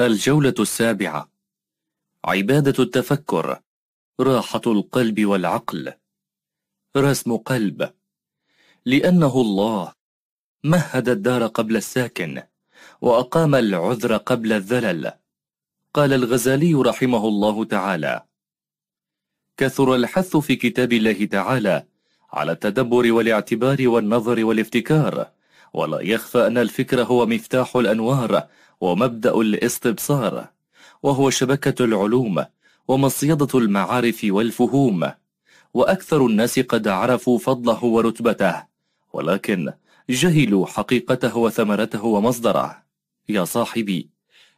الجولة السابعة. عبادة التفكر. راحة القلب والعقل. رسم قلب. لأنه الله مهد الدار قبل الساكن وأقام العذر قبل الذلل. قال الغزالي رحمه الله تعالى كثر الحث في كتاب الله تعالى على التدبر والاعتبار والنظر والافتكار ولا يخفى أن الفكر هو مفتاح الأنوار ومبدأ الاستبصار وهو شبكة العلوم ومصيدة المعارف والفهوم. وأكثر الناس قد عرفوا فضله ورتبته ولكن جهلوا حقيقته وثمرته ومصدره. يا صاحبي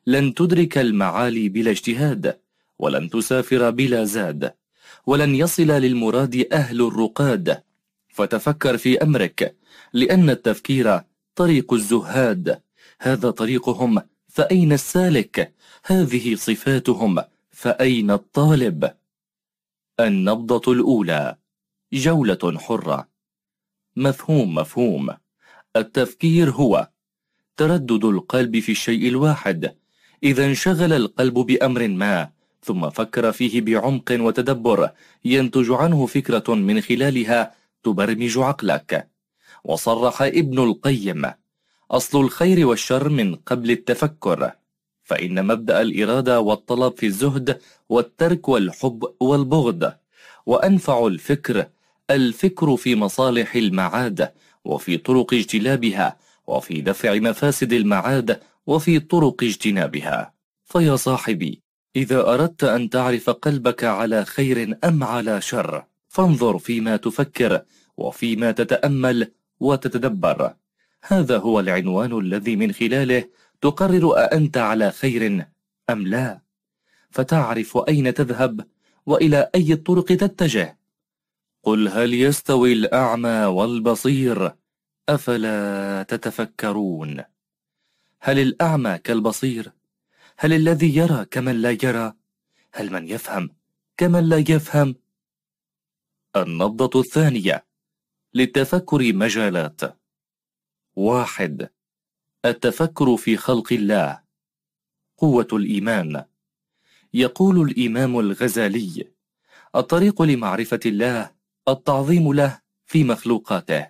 لن تدرك المعالي بلا اجتهاد ولن تسافر بلا زاد ولن يصل للمراد أهل الرقاد. فتفكر في أمرك لأن التفكير طريق الزهاد. هذا طريقهم فأين السالك؟ هذه صفاتهم. فأين الطالب؟ النبضة الأولى. جولة حرة. مفهوم مفهوم. التفكير هو تردد القلب في الشيء الواحد. إذا انشغل القلب بأمر ما ثم فكر فيه بعمق وتدبر. ينتج عنه فكرة من خلالها تبرمج عقلك. وصرح ابن القيم أصل الخير والشر من قبل التفكر فإن مبدأ الإرادة والطلب في الزهد والترك والحب والبغض وأنفع الفكر الفكر في مصالح المعاد وفي طرق اجتلابها وفي دفع مفاسد المعاد وفي طرق اجتنابها. فيا صاحبي إذا أردت أن تعرف قلبك على خير أم على شر فانظر فيما تفكر وفيما تتأمل وتتدبر. هذا هو العنوان الذي من خلاله تقرر أأنت على خير أم لا فتعرف أين تذهب وإلى أي الطرق تتجه قل هل يستوي الأعمى والبصير أفلا تتفكرون هل الأعمى كالبصير؟ هل الذي يرى كمن لا يرى؟ هل من يفهم كمن لا يفهم؟ النبضة الثانية للتفكر مجالات واحد. التفكر في خلق الله. قوة الإيمان. يقول الإمام الغزالي الطريق لمعرفة الله التعظيم له في مخلوقاته.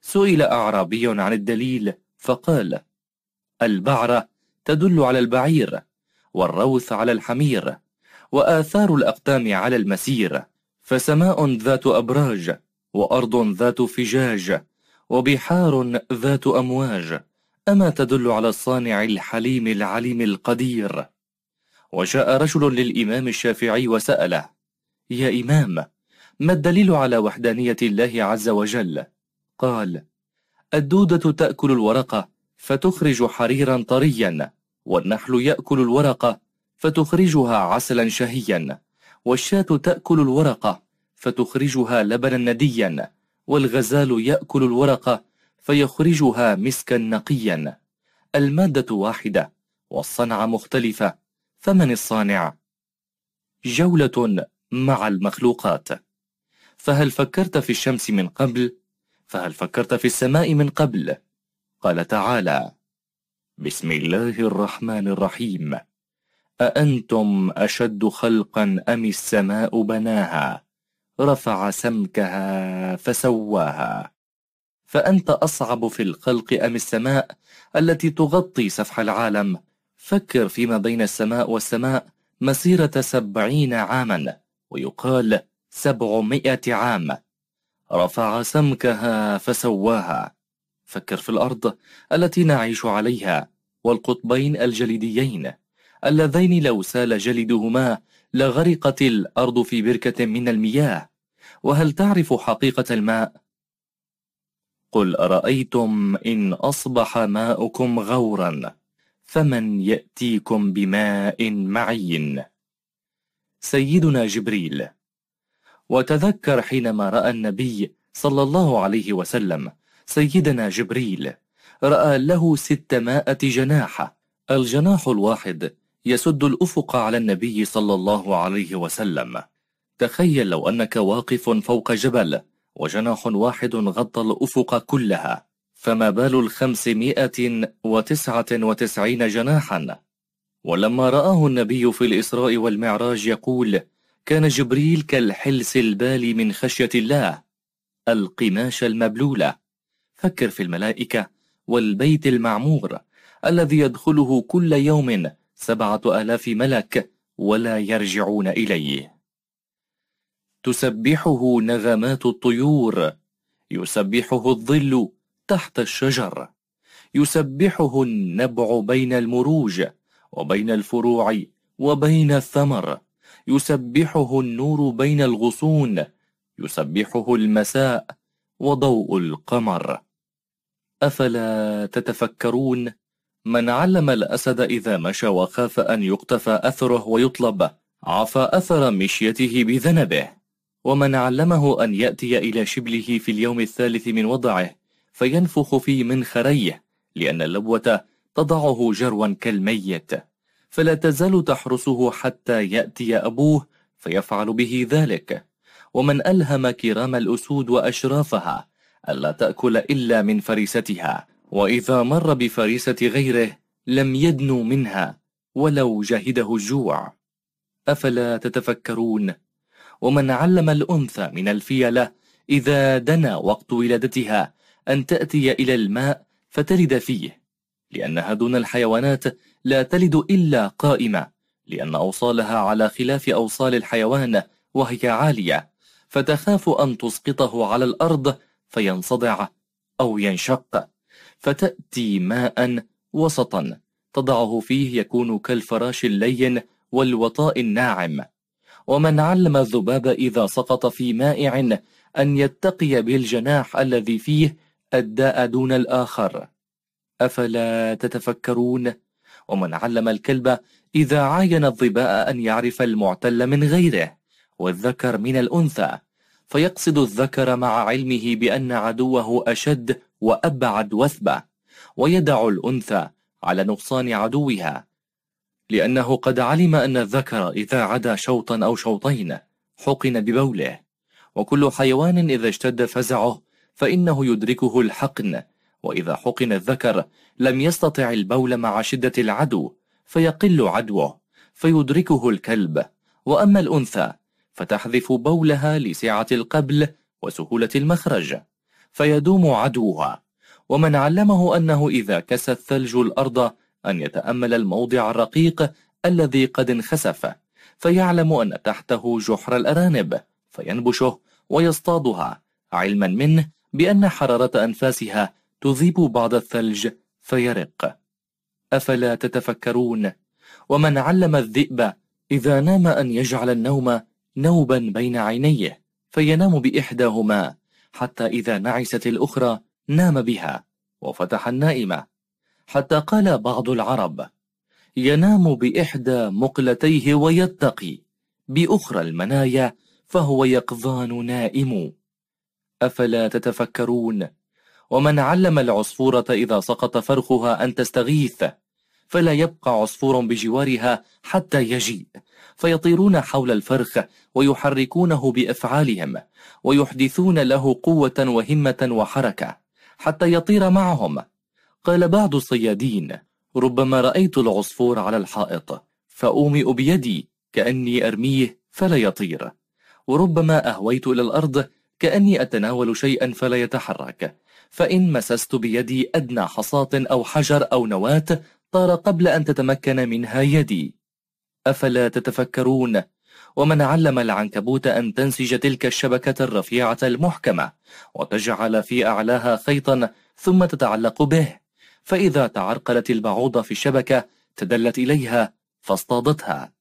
سئل أعرابي عن الدليل فقال البعرة تدل على البعير والروث على الحمير وآثار الأقدام على المسير فسماء ذات أبراج وأرض ذات فجاج وبحار ذات أمواج أما تدل على الصانع الحليم العليم القدير وجاء رجل للإمام الشافعي وسأله يا إمام ما الدليل على وحدانية الله عز وجل؟ قال الدودة تأكل الورقة فتخرج حريرا طريا والنحل يأكل الورقة فتخرجها عسلا شهيا والشاة تأكل الورقة فتخرجها لبنا نديا والغزال يأكل الورقة فيخرجها مسكا نقيا المادة واحدة والصنعة مختلفة فمن الصانع؟ جولة مع المخلوقات فهل فكرت في الشمس من قبل؟ فهل فكرت في السماء من قبل؟ قال تعالى بسم الله الرحمن الرحيم أأنتم أشد خلقا أم السماء بناها رفع سمكها فسواها. فأنت أصعب في الخلق أم السماء التي تغطي سفح العالم؟ فكر فيما بين السماء والسماء مسيرة سبعين عاما ويقال سبعمائة عام. رفع سمكها فسواها. فكر في الأرض التي نعيش عليها والقطبين الجليديين. اللذين لو سال جلدهما لغرقت الأرض في بركة من المياه. وهل تعرف حقيقة الماء؟ قل أرأيتم إن أصبح ماؤكم غورا فمن يأتيكم بماء معين سيدنا جبريل وتذكر حينما رأى النبي صلى الله عليه وسلم سيدنا جبريل رأى له ستمائة جناح الجناح الواحد يسد الأفق على النبي صلى الله عليه وسلم تخيل لو أنك واقف فوق جبل وجناح واحد غطى الأفق كلها فما بال الخمسمائة وتسعة وتسعين جناحا. ولما رآه النبي في الإسراء والمعراج يقول كان جبريل كالحلس البالي من خشية الله. القماش المبلولة. فكر في الملائكة والبيت المعمور الذي يدخله كل يوم سبعة آلاف ملك ولا يرجعون إليه. تسبحه نغمات الطيور. يسبحه الظل تحت الشجر. يسبحه النبع بين المروج وبين الفروع وبين الثمر. يسبحه النور بين الغصون. يسبحه المساء وضوء القمر. أفلا تتفكرون من علم الأسد إذا مشى وخاف أن يقتفى أثره ويطلب. عفى أثر مشيته بذنبه. ومن علمه أن يأتي إلى شبله في اليوم الثالث من وضعه فينفخ في منخريه لأن اللبوة تضعه جروا كالميت. فلا تزال تحرسه حتى يأتي أبوه فيفعل به ذلك. ومن ألهم كرام الأسود وأشرافها ألا تأكل إلا من فريستها. وإذا مر بفريسة غيره لم يدنوا منها ولو جهده الجوع. أفلا تتفكرون؟ ومن علم الأنثى من الفيلة إذا دنا وقت ولادتها أن تأتي إلى الماء فتلد فيه لأنها دون الحيوانات لا تلد إلا قائمة لأن أوصالها على خلاف أوصال الحيوان وهي عالية فتخاف أن تسقطه على الأرض فينصدع أو ينشق فتأتي ماء وسطا تضعه فيه يكون كالفراش اللين والوطاء الناعم. ومن علم الذباب إذا سقط في مائع أن يتقي بالجناح الذي فيه الداء دون الآخر. أفلا تتفكرون؟ ومن علم الكلب إذا عاين الظباء أن يعرف المعتل من غيره والذكر من الأنثى. فيقصد الذكر مع علمه بأن عدوه أشد وأبعد وثبة ويدع الأنثى على نقصان عدوها. لأنه قد علم أن الذكر إذا عدا شوطا أو شوطين حقن ببوله. وكل حيوان إذا اشتد فزعه فإنه يدركه الحقن. وإذا حقن الذكر لم يستطع البول مع شدة العدو فيقل عدوه فيدركه الكلب. وأما الأنثى فتحذف بولها لسعة القبل وسهولة المخرج فيدوم عدوها. ومن علمه أنه إذا كسى الثلج الأرض أن يتأمل الموضع الرقيق الذي قد انخسف فيعلم أن تحته جحر الأرانب فينبشه ويصطادها علما منه بأن حرارة أنفاسها تذيب بعض الثلج فيرق. أفلا تتفكرون؟ ومن علم الذئب إذا نام أن يجعل النوم نوبا بين عينيه فينام بإحداهما حتى إذا نعست الأخرى نام بها وفتح النائمة. حتى قال بعض العرب ينام بإحدى مقلتيه ويتقي بأخرى المنايا فهو يقظان نائم. أفلا تتفكرون؟ ومن علم العصفورة إذا سقط فرخها أن تستغيث فلا يبقى عصفور بجوارها حتى يجيء فيطيرون حول الفرخ ويحركونه بأفعالهم ويحدثون له قوة وهمة وحركة حتى يطير معهم. قال بعض الصيادين ربما رأيت العصفور على الحائط فأومئ بيدي كأني أرميه فلا يطير. وربما أهويت إلى الأرض كأني أتناول شيئا فلا يتحرك. فإن مسست بيدي أدنى حصاة أو حجر أو نواة طار قبل أن تتمكن منها يدي. أفلا تتفكرون؟ ومن علم العنكبوت أن تنسج تلك الشبكة الرفيعة المحكمة وتجعل في أعلاها خيطا ثم تتعلق به. فإذا تعرقلت البعوضة في الشبكة تدلت إليها فاصطادتها.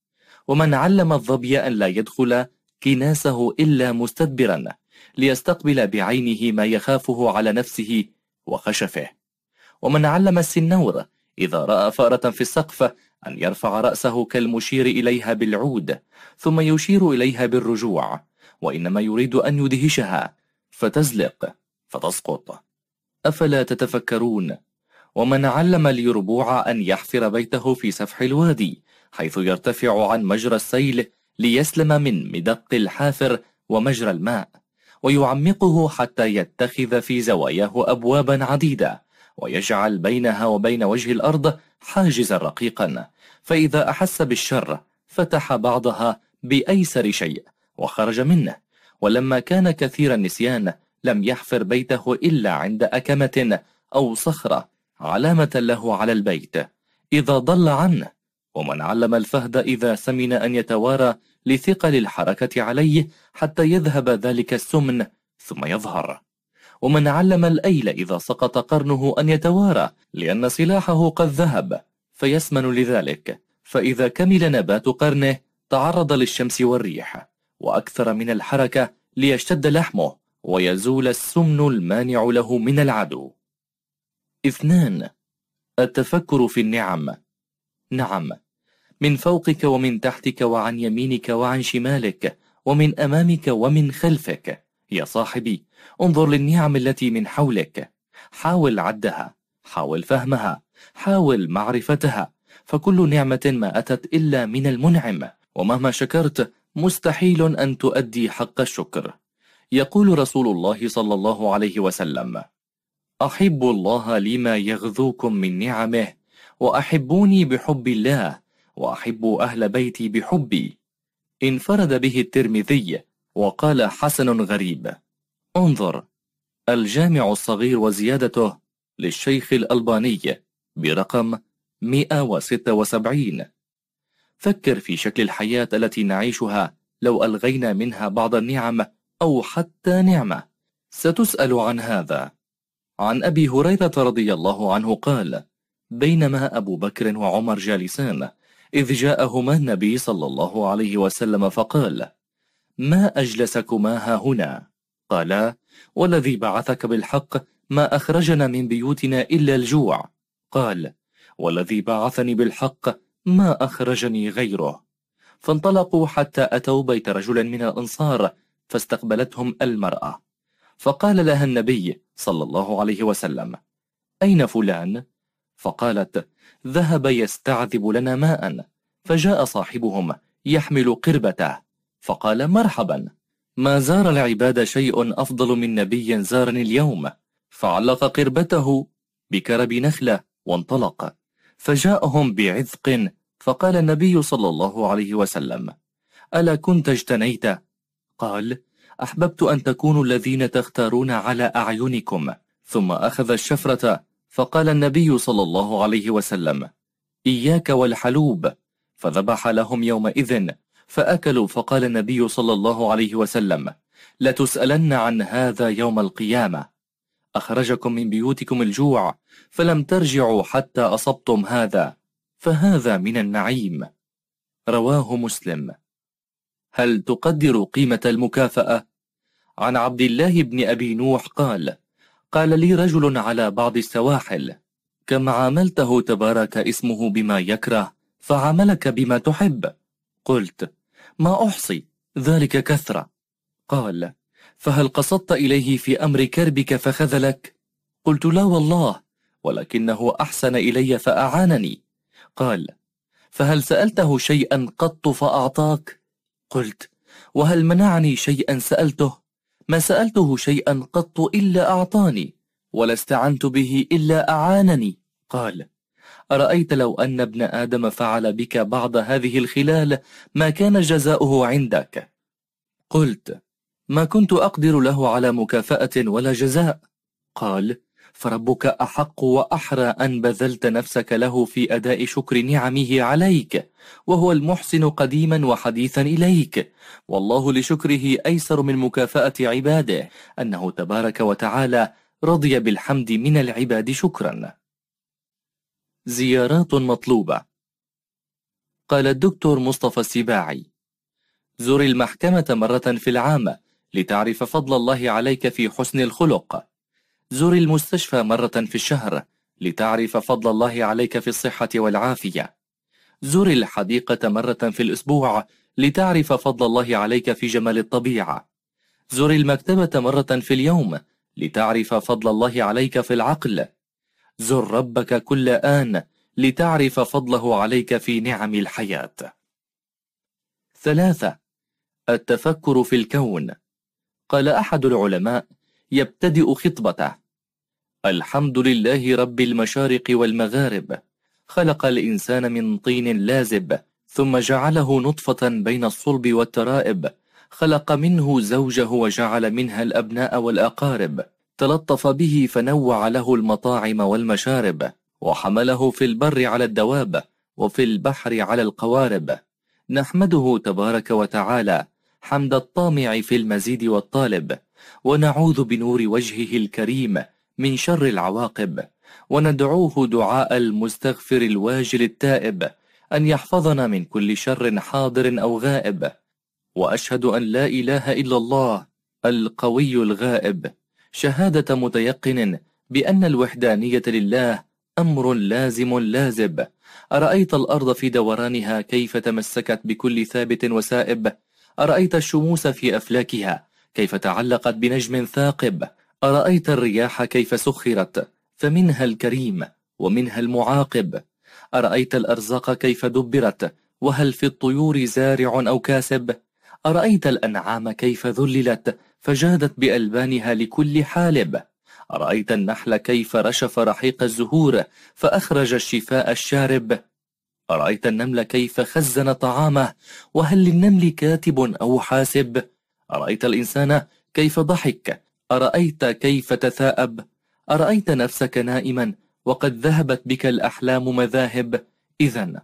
ومن علم الظبي أن لا يدخل كناسه إلا مستدبرا ليستقبل بعينه ما يخافه على نفسه وخشفه. ومن علم السنور إذا رأى فأرة في السقف أن يرفع رأسه كالمشير إليها بالعود ثم يشير إليها بالرجوع وإنما يريد أن يدهشها فتزلق فتسقط. أفلا تتفكرون؟ ومن علم اليربوع أن يحفر بيته في سفح الوادي حيث يرتفع عن مجرى السيل ليسلم من مدق الحافر ومجرى الماء ويعمقه حتى يتخذ في زواياه أبوابا عديدة ويجعل بينها وبين وجه الأرض حاجزا رقيقا فإذا أحس بالشر فتح بعضها بأيسر شيء وخرج منه ولما كان كثير النسيان لم يحفر بيته إلا عند أكمة أو صخرة علامة له على البيت. إذا ضل عنه. ومن علم الفهد إذا سمن أن يتوارى لثقل الحركة عليه حتى يذهب ذلك السمن ثم يظهر. ومن علم الأيل إذا سقط قرنه أن يتوارى لأن سلاحه قد ذهب فيسمن لذلك. فإذا كمل نبات قرنه تعرض للشمس والريح. وأكثر من الحركة ليشتد لحمه ويزول السمن المانع له من العدو. اثنان التفكر في النعم. نعم من فوقك ومن تحتك وعن يمينك وعن شمالك ومن أمامك ومن خلفك. يا صاحبي انظر للنعم التي من حولك. حاول عدها حاول فهمها حاول معرفتها فكل نعمة ما أتت إلا من المنعم. ومهما شكرت مستحيل أن تؤدي حق الشكر. يقول رسول الله صلى الله عليه وسلم أحب الله لما يغذوكم من نعمه وأحبوني بحب الله وأحب أهل بيتي بحبي. انفرد به الترمذي وقال حسن غريب. انظر الجامع الصغير وزيادته للشيخ الألباني برقم 176 فكر في شكل الحياة التي نعيشها لو ألغينا منها بعض النعم أو حتى نعمة. ستسأل عن هذا. عن أبي هريرة رضي الله عنه قال بينما أبو بكر وعمر جالسان إذ جاءهما النبي صلى الله عليه وسلم فقال ما أجلسكما ها هنا؟ قالا والذي بعثك بالحق ما أخرجنا من بيوتنا إلا الجوع. قال والذي بعثني بالحق ما أخرجني غيره. فانطلقوا حتى أتوا بيت رجل من الأنصار فاستقبلتهم المرأة. فقال لها النبي صلى الله عليه وسلم أين فلان؟ فقالت ذهب يستعذب لنا ماء فجاء صاحبهم يحمل قربته فقال مرحبا ما زار العباد شيء أفضل من نبي زارني اليوم فعلق قربته بكرب نخلة وانطلق فجاءهم بعذق فقال النبي صلى الله عليه وسلم ألا كنت اجتنيت؟ قال أحببت أن تكونوا الذين تختارون على أعينكم. ثم أخذ الشفرة فقال النبي صلى الله عليه وسلم إياك والحلوب. فذبح لهم يومئذ فأكلوا فقال النبي صلى الله عليه وسلم لتسألن عن هذا يوم القيامة. أخرجكم من بيوتكم الجوع فلم ترجعوا حتى أصبتم هذا فهذا من النعيم. رواه مسلم. هل تقدر قيمة المكافأة؟ عن عبد الله بن أبي نوح قال قال لي رجل على بعض السواحل كم عاملته تبارك اسمه بما يكره فعاملك بما تحب. قلت ما أحصي ذلك كثرة. قال فهل قصدت إليه في أمر كربك فخذلك؟ قلت لا والله ولكنه أحسن إلي فأعانني. قال فهل سألته شيئا قط فأعطاك؟ قلت وهل منعني شيئا سألته؟ ما سألته شيئا قط إلا أعطاني ولا استعنت به إلا أعانني. قال أرأيت لو أن ابن آدم فعل بك بعض هذه الخلال ما كان جزاؤه عندك؟ قلت ما كنت أقدر له على مكافأة ولا جزاء. قال فربك أحق وأحرى أن بذلت نفسك له في أداء شكر نعمه عليك وهو المحسن قديما وحديثا إليك. والله لشكره أيسر من مكافأة عباده. أنه تبارك وتعالى رضي بالحمد من العباد شكرا. زيارات مطلوبة. قال الدكتور مصطفى السباعي زر المحكمة مرة في العام لتعرف فضل الله عليك في حسن الخلق. زر المستشفى مرة في الشهر لتعرف فضل الله عليك في الصحة والعافية. زر الحديقة مرة في الأسبوع لتعرف فضل الله عليك في جمال الطبيعة. زر المكتبة مرة في اليوم لتعرف فضل الله عليك في العقل. زر ربك كل آن لتعرف فضله عليك في نعم الحياة. ثلاثة التفكر في الكون. قال أحد العلماء يبتدئ خطبته. الحمد لله رب المشارق والمغارب. خلق الإنسان من طين لازب ثم جعله نطفة بين الصلب والترائب. خلق منه زوجه وجعل منها الأبناء والأقارب. تلطف به فنوع له المطاعم والمشارب. وحمله في البر على الدواب وفي البحر على القوارب. نحمده تبارك وتعالى حمد الطامع في المزيد والطالب. ونعوذ بنور وجهه الكريم من شر العواقب. وندعوه دعاء المستغفر الواجل التائب أن يحفظنا من كل شر حاضر أو غائب. وأشهد أن لا إله إلا الله القوي الغائب. شهادة متيقن بأن الوحدانية لله أمر لازم لازب. أرأيت الأرض في دورانها كيف تمسكت بكل ثابت وسائب؟ أرأيت الشموس في أفلاكها كيف تعلقت بنجم ثاقب؟ أرأيت الرياح كيف سخرت؟ فمنها الكريم ومنها المعاقب. أرأيت الأرزاق كيف دبرت؟ وهل في الطيور زارع أو كاسب؟ أرأيت الأنعام كيف ذللت؟ فجادت بألبانها لكل حالب. أرأيت النحل كيف رشف رحيق الزهور؟ فأخرج الشفاء الشارب. أرأيت النمل كيف خزن طعامه؟ وهل للنمل كاتب أو حاسب؟ أرأيت الإنسان كيف ضحك؟ أرأيت كيف تثاءب؟ أرأيت نفسك نائما وقد ذهبت بك الأحلام مذاهب. إذا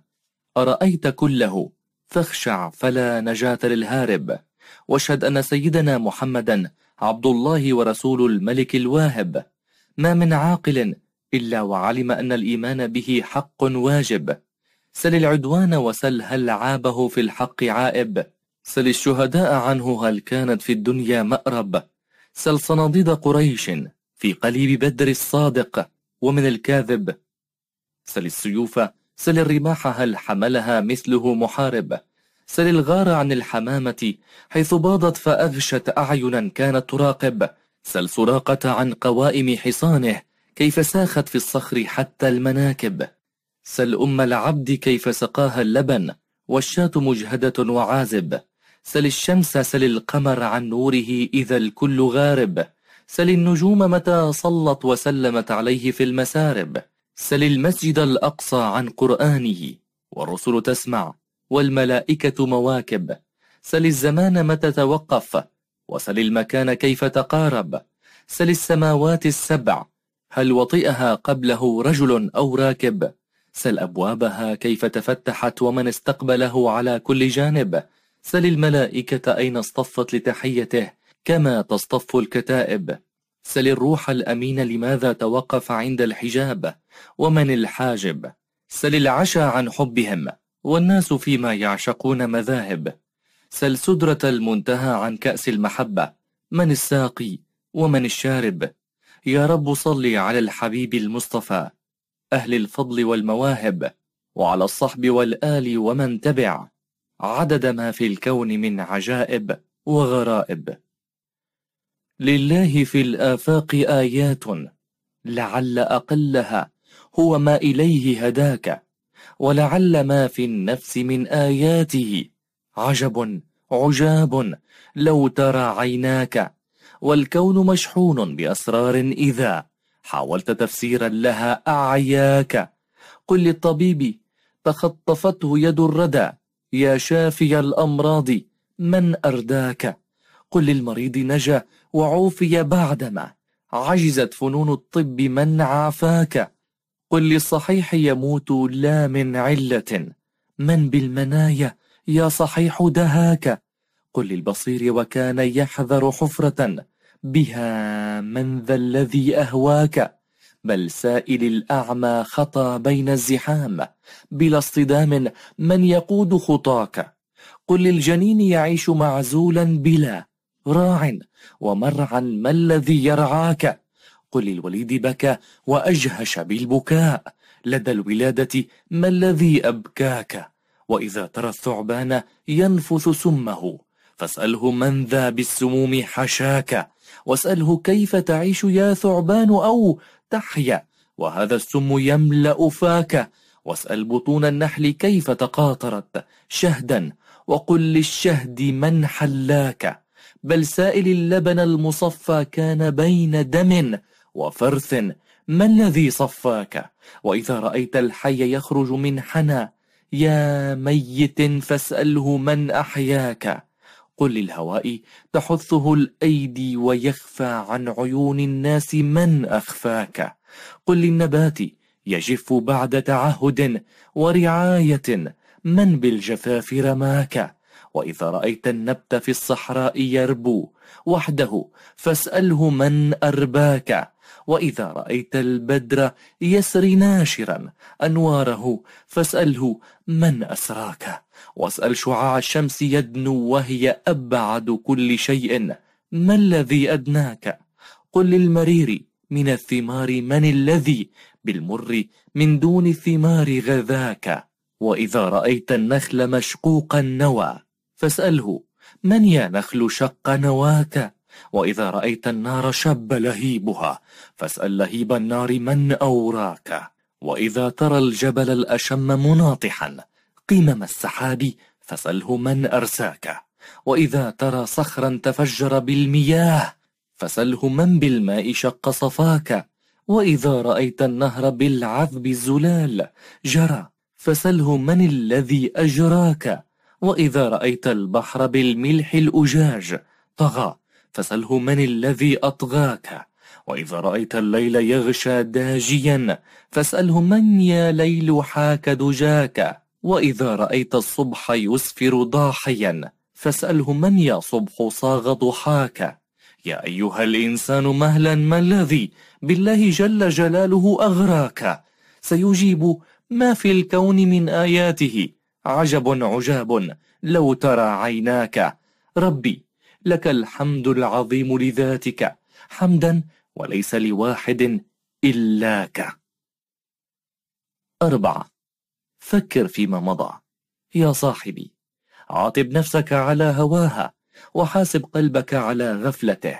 أرأيت كله. فاخشع فلا نجاة للهارب. واشهد أن سيدنا محمدا عبد الله ورسول الملك الواهب. ما من عاقل إلا وعلم أن الإيمان به حق واجب. سل العدوان وسل هل عابه في الحق عائب. سل الشهداء عنه هل كانت في الدنيا مأرب. سل صناديد قريش في قليب بدر الصادق ومن الكاذب. سل السيوف سل الرماح هل حملها مثله محارب. سل الغار عن الحمامة حيث باضت فأغشت أعينا كانت تراقب. سل سراقة عن قوائم حصانه كيف ساخت في الصخر حتى المناكب. سل أم العبد كيف سقاها اللبن والشاة مجهدة وعازب. سل الشمس سل القمر عن نوره إذا الكل غارب. سل النجوم متى صلت وسلمت عليه في المسارب. سل المسجد الأقصى عن قرآنه والرسل تسمع والملائكة مواكب. سل الزمان متى توقف وسل المكان كيف تقارب. سل السماوات السبع هل وطئها قبله رجل أو راكب؟ سل أبوابها كيف تفتحت ومن استقبله على كل جانب؟ سل الملائكة أين اصطفت لتحيته كما تصطف الكتائب. سل الروح الأمين لماذا توقف عند الحجاب؟ ومن الحاجب؟ سل العشا عن حبهم والناس فيما يعشقون مذاهب. سل سدرة المنتهى عن كأس المحبة من الساقي ومن الشارب؟ يا رب صل على الحبيب المصطفى. أهل الفضل والمواهب وعلى الصحب والآل ومن تبع. عدد ما في الكون من عجائب وغرائب. لله في الآفاق آيات لعل أقلها هو ما إليه هداك ولعل ما في النفس من آياته عجب عجاب لو ترى عيناك. والكون مشحون بأسرار إذا حاولت تفسيرا لها أعياك. قل للطبيب تخطفته يد الردى يا شافي الأمراض من أرداك؟ قل للمريض نجا وعوفي بعدما. عجزت فنون الطب من عافاك؟ قل للصحيح يموت لا من علة. من بالمنايا يا صحيح دهاك؟ قل للبصير وكان يحذر حفرة. بها من ذا الذي أهواك؟ بل سائل الأعمى خطى بين الزحام. بلا اصطدام من يقود خطاك؟ قل للجنين يعيش معزولا بلا راع. ومرعا ما الذي يرعاك؟ قل للوليد بكى وأجهش بالبكاء. لدى الولادة ما الذي أبكاك؟ وإذا ترى الثعبان ينفث سمه فاسأله من ذا بالسموم حشاك. واسأله كيف تعيش يا ثعبان أو تحيا وهذا السم يملأ فاك. واسأل بطون النحل كيف تقاطرت شهدا. وقل للشهد من حلاك. بل سائل اللبن المصفى كان بين دم وفرث. ما الذي صفاك؟ وإذا رأيت الحي يخرج من حنا يا ميت فاسأله من أحياك. قل للهواء تحثه الأيدي ويخفى عن عيون الناس من أخفاك. قل للنبات يجف بعد تعهد ورعاية من بالجفاف رماك. وإذا رأيت النبت في الصحراء يربو وحده فاسأله من أرباك. وإذا رأيت البدر يسري ناشرا أنواره فاسأله من أسراك. واسأل شعاع الشمس يدنو وهي أبعد كل شيء. ما الذي أدناك؟ قل للمرير من الثمار من الذي؟ بالمر من دون الثمار غذاك. وإذا رأيت النخل مشقوق النوى فاسأله من يا نخل شق نواك؟ وإذا رأيت النار شب لهيبها فاسأل لهيب النار من أوراك. وإذا ترى الجبل الأشم مناطحا قمم السحاب فاسأله من أرساك. وإذا ترى صخرا تفجر بالمياه فسله من بالماء شق صفاك. وإذا رأيت النهر بالعذب الزلال جرى فسله من الذي أجراك. وإذا رأيت البحر بالملح الأجاج طغى فسله من الذي أطغاك. وإذا رأيت الليل يغشى داجيا فاسأله من يا ليل حاك دجاك. وإذا رأيت الصبح يسفر ضاحيا فاسأله من يا صبح صاغ ضحاك. يا أيها الإنسان مهلا ما الذي؟ بالله جل جلاله أغراك. سيجيب ما في الكون من آياته؟ عجب عجاب لو ترى عيناك. ربي لك الحمد العظيم لذاتك. حمدا وليس لواحد إلاك. أربعة فكر فيما مضى. يا صاحبي عاتب نفسك على هواها وحاسب قلبك على غفلته.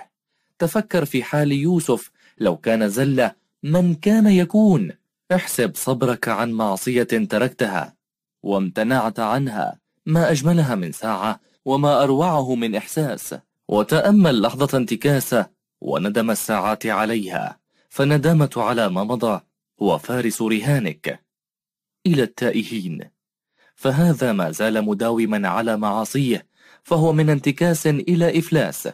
تفكر في حال يوسف لو كان زلة من كان يكون؟ احسب صبرك عن معصية تركتها. وامتنعت عنها ما أجملها من ساعة وما أروعه من إحساس. وتأمل لحظة انتكاسة وندم الساعات عليها. فالندامة على ما مضى هو فارس رهانك. إلى التائهين. فهذا ما زال مداوما على معاصيه فهو من انتكاس إلى إفلاس.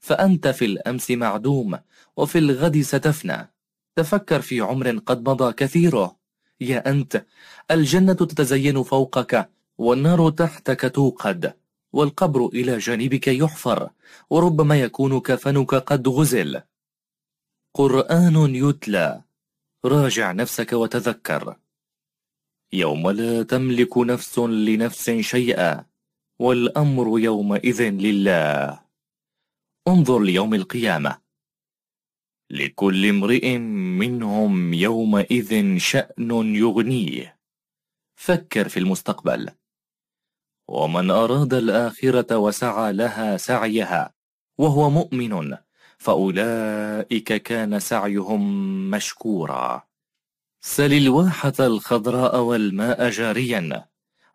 فأنت في الأمس معدوم وفي الغد ستفنى. تفكر في عمر قد مضى كثيره. يا أنت الجنة تتزين فوقك والنار تحتك توقد. والقبر إلى جانبك يحفر وربما يكون كفنك قد غزل. قرآن يتلى. راجع نفسك وتذكر. يوم لا تملك نفس لنفس شيئا والأمر يومئذ لله. انظر ليوم القيامة. لكل امرئ منهم يومئذ شأن يغنيه. فكر في المستقبل. ومن أراد الآخرة وسعى لها سعيها وهو مؤمن فأولئك كان سعيهم مشكورا. سل الواحة الخضراء والماء جاريا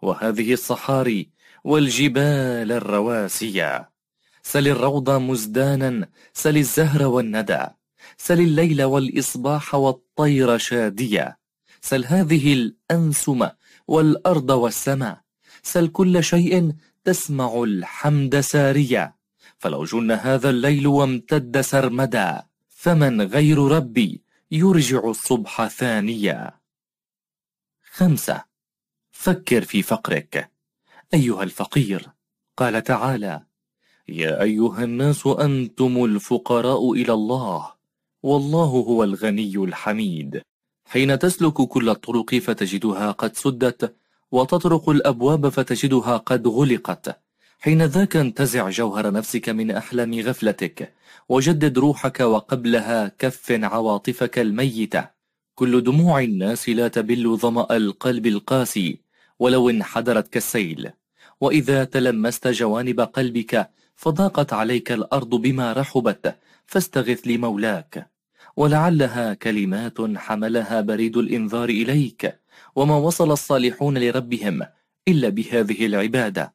وهذه الصحاري والجبال الرواسية. سل الروض مزدانا سل الزهر والندى. سل الليل والإصباح والطير شادية. سل هذه الأنسم والأرض والسماء. سل كل شيء تسمع الحمد ساريا فلو جن هذا الليل وامتد سرمدا فمن غير ربي يرجع الصبح ثانيا خمسة. فكر في فقرك. أيها الفقير قال تعالى يا أيها الناس أنتم الفقراء إلى الله والله هو الغني الحميد. حين تسلك كل الطرق فتجدها قد سدت وتطرق الأبواب فتجدها قد غلقت. حين ذاك انتزع جوهر نفسك من أحلام غفلتك. وجدد روحك وقبلها كف عواطفك الميتة. كل دموع الناس لا تبل ظمأ القلب القاسي ولو انحدرت كالسيل. وإذا تلمست جوانب قلبك فضاقت عليك الأرض بما رحبت فاستغث لمولاك. ولعلها كلمات حملها بريد الإنذار إليك. وما وصل الصالحون لربهم إلا بهذه العبادة.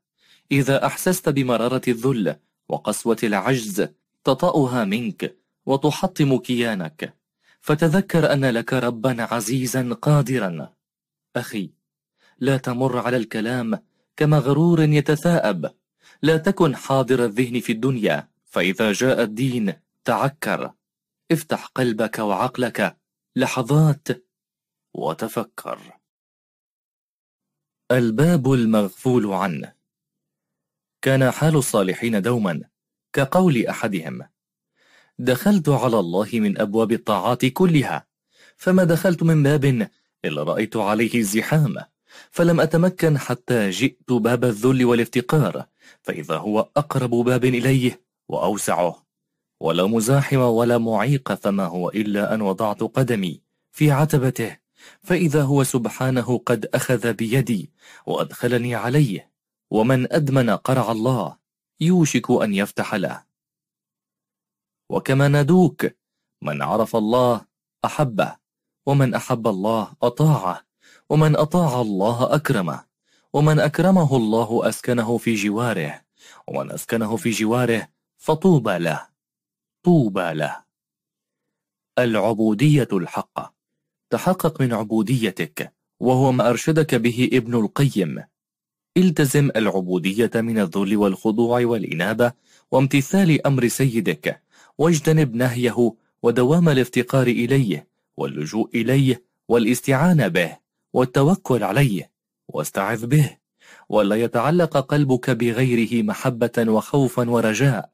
إذا أحسست بمرارة الذل وقسوة العجز تطأها منك وتحطم كيانك. فتذكر أن لك ربا عزيزا قادرا. أخي لا تمر على الكلام كمغرور يتثاءب. لا تكن حاضر الذهن في الدنيا فإذا جاء الدين تعكر. افتح قلبك وعقلك لحظات وتفكر. الباب المغفول عنه. كان حال الصالحين دوما. كقول أحدهم دخلت على الله من أبواب الطاعات كلها فما دخلت من باب إلا رأيت عليه الزحام فلم أتمكن حتى جئت باب الذل والافتقار فإذا هو أقرب باب إليه وأوسعه ولا مزاحم ولا معيق فما هو إلا أن وضعت قدمي في عتبته فإذا هو سبحانه قد أخذ بيدي وأدخلني عليه ومن أدمن قرع الله يوشك أن يفتح له. وكما ندوك من عرف الله أحبه ومن أحب الله أطاعه ومن أطاع الله أكرمه ومن أكرمه الله أسكنه في جواره ومن أسكنه في جواره فطوبى له. طوبى له. العبودية الحقة تحقق من عبوديتك وهو ما أرشدك به ابن القيم. التزم العبودية من الذل والخضوع والإنابة وامتثال أمر سيدك واجتنب نهيه ودوام الافتقار إليه واللجوء إليه والاستعانة به والتوكل عليه واستعذ به. ولا يتعلق قلبك بغيره محبة وخوفا ورجاء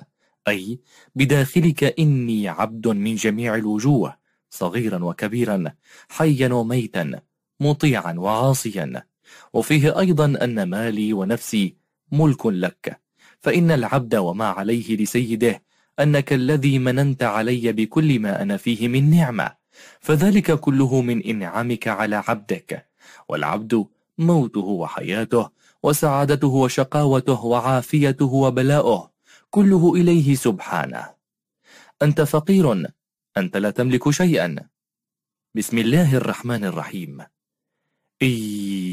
أي بداخلك إني عبد من جميع الوجوه صغيرا وكبيرا حيا وميتا مطيعا وعاصيا. وفيه أيضا أن مالي ونفسي ملك لك. فإن العبد وما عليه لسيده أنك الذي مننت علي بكل ما أنا فيه من نعمة. فذلك كله من إنعامك على عبدك. والعبد موته وحياته وسعادته وشقاوته وعافيته وبلاؤه كله إليه سبحانه. أنت فقير أنت لا تملك شيئا. بسم الله الرحمن الرحيم. إن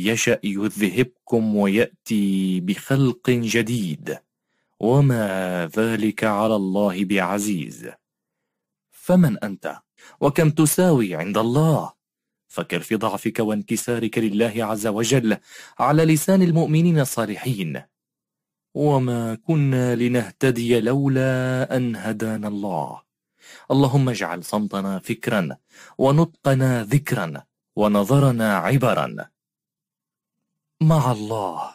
يشأ يذهبكم ويأتي بخلق جديد. وما ذلك على الله بعزيز. فمن أنت؟ وكم تساوي عند الله؟ فكر في ضعفك وانكسارك لله عز وجل على لسان المؤمنين الصالحين. وما كنا لنهتدي لولا أن هدانا الله. اللهم اجعل صمتنا فكرا ونطقنا ذكرا. ونظرنا عبرا. مع الله.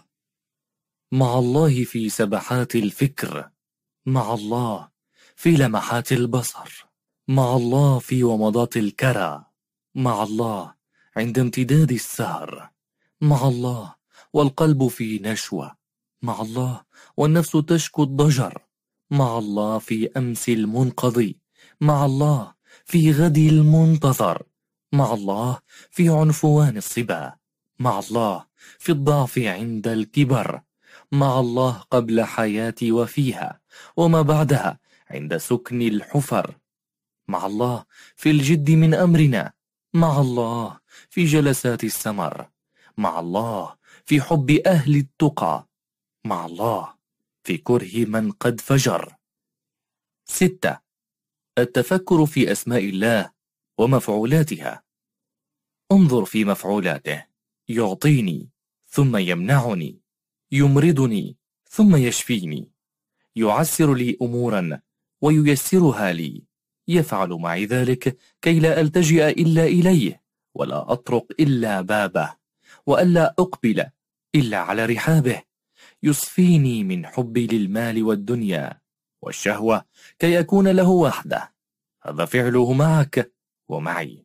مع الله في سبحات الفكر. مع الله في لمحات البصر. مع الله في ومضات الكرى. مع الله عند امتداد السهر. مع الله والقلب في نشوة. مع الله والنفس تشكو الضجر. مع الله في أمس المنقضي. مع الله في غد المنتظر. مع الله في عنفوان الصبا مع الله في الضعف عند الكبر مع الله قبل حياتي وفيها وما بعدها عند سكن الحفر مع الله في الجد من أمرنا مع الله في جلسات السمر مع الله في حب أهل التقى مع الله في كره من قد فجر. ستة التفكر في أسماء الله ومفعولاتها. انظر في مفعولاته. يعطيني ثم يمنعني. يمرضني ثم يشفيني. يعسر لي أمورا وييسرها لي. يفعل معي ذلك كي لا ألتجئ إلا إليه ولا أطرق إلا بابه وألا أقبل إلا على رحابه. يصفيني من حبي للمال والدنيا والشهوة كي أكون له وحده. هذا فعله معك ومعي.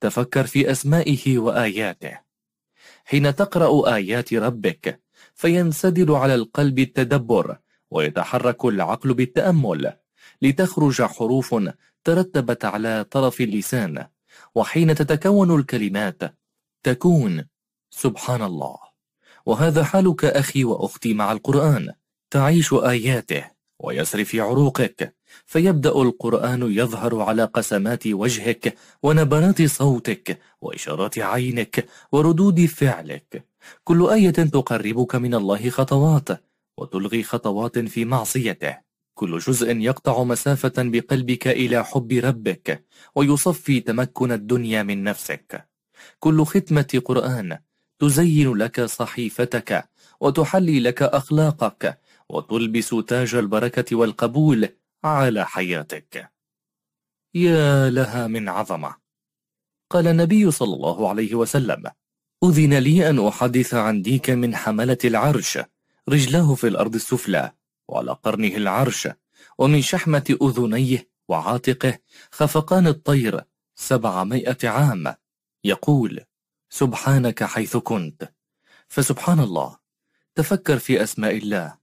تفكر في أسمائه وآياته. حين تقرأ آيات ربك فينسدل على القلب التدبر ويتحرك العقل بالتأمل لتخرج حروف ترتبت على طرف اللسان وحين تتكون الكلمات تكون سبحان الله. وهذا حالك أخي وأختي مع القرآن تعيش آياته. ويسري في عروقك. فيبدأ القرآن يظهر على قسمات وجهك ونبرات صوتك وإشارات عينك وردود فعلك. كل آية تقربك من الله خطوات وتلغي خطوات في معصيته. كل جزء يقطع مسافة بقلبك إلى حب ربك ويصفي تمكن الدنيا من نفسك. كل ختمة قرآن تزين لك صحيفتك وتحلي لك أخلاقك وتلبس تاج البركة والقبول على حياتك. يا لها من عظمة. قال النبي صلى الله عليه وسلم أذن لي أن أحدث عن ديك من حملة العرش رجلاه في الأرض السفلى وعلى قرنه العرش ومن شحمة أذنيه وعاتقه خفقان الطير سبعمائة عام. يقول سبحانك حيث كنت. فسبحان الله تفكر في أسماء الله.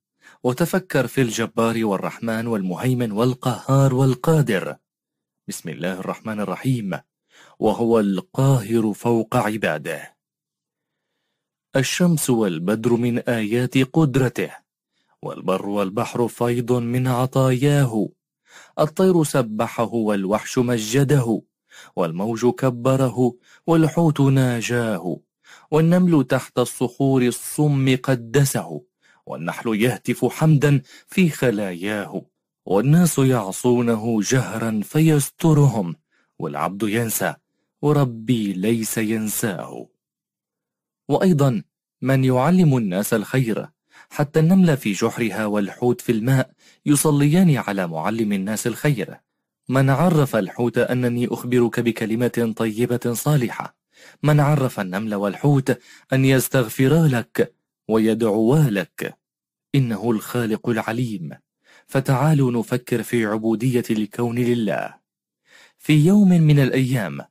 وتفكر في الجبار والرحمن والمهيمن والقهار والقادر. بسم الله الرحمن الرحيم. وهو القاهر فوق عباده. الشمس والبدر من آيات قدرته. والبر والبحر فيض من عطاياه. الطير سبحه والوحش مجده. والموج كبره والحوت ناجاه. والنمل تحت الصخور الصم قدسه. والنحل يهتف حمدا في خلاياه والناس يعصونه جهرا فيسترهم والعبد ينسى وربي ليس ينساه. وأيضا من يعلم الناس الخير حتى النملة في جحرها والحوت في الماء يصليان على معلم الناس الخير. من عرف الحوت أنني أخبرك بكلمة طيبة صالحة. من عرف النمل والحوت أن يستغفرا لك ويدعوا لك إنه الخالق العليم. فتعالوا نفكر في عبودية الكون لله. في يوم من الأيام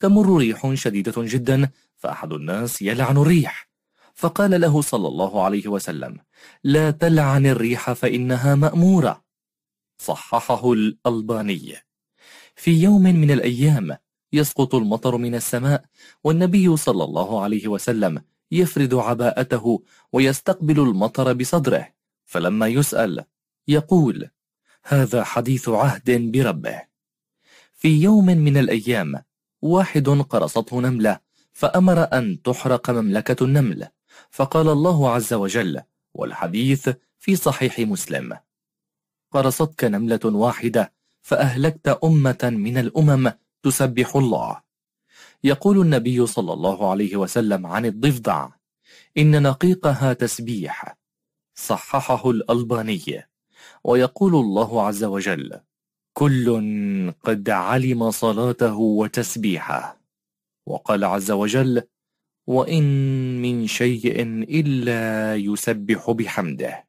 تمر ريح شديدة جدا فأحد الناس يلعن الريح. فقال له صلى الله عليه وسلم لا تلعن الريح فإنها مأمورة. صححه الألباني. في يوم من الأيام يسقط المطر من السماء والنبي صلى الله عليه وسلم يفرد عباءته ويستقبل المطر بصدره فلما يسأل يقول هذا حديث عهد بربه. في يوم من الأيام واحد قرصته نملة فأمر أن تحرق مملكة النمل فقال الله عز وجل والحديث في صحيح مسلم. قرصتك نملة واحدة فأهلكت أمة من الأمم تسبح الله. يقول النبي صلى الله عليه وسلم عن الضفدع إن نقيقها تسبيح صححه الألباني ويقول الله عز وجل كل قد علم صلاته وتسبيحه وقال عز وجل وإن من شيء إلا يسبح بحمده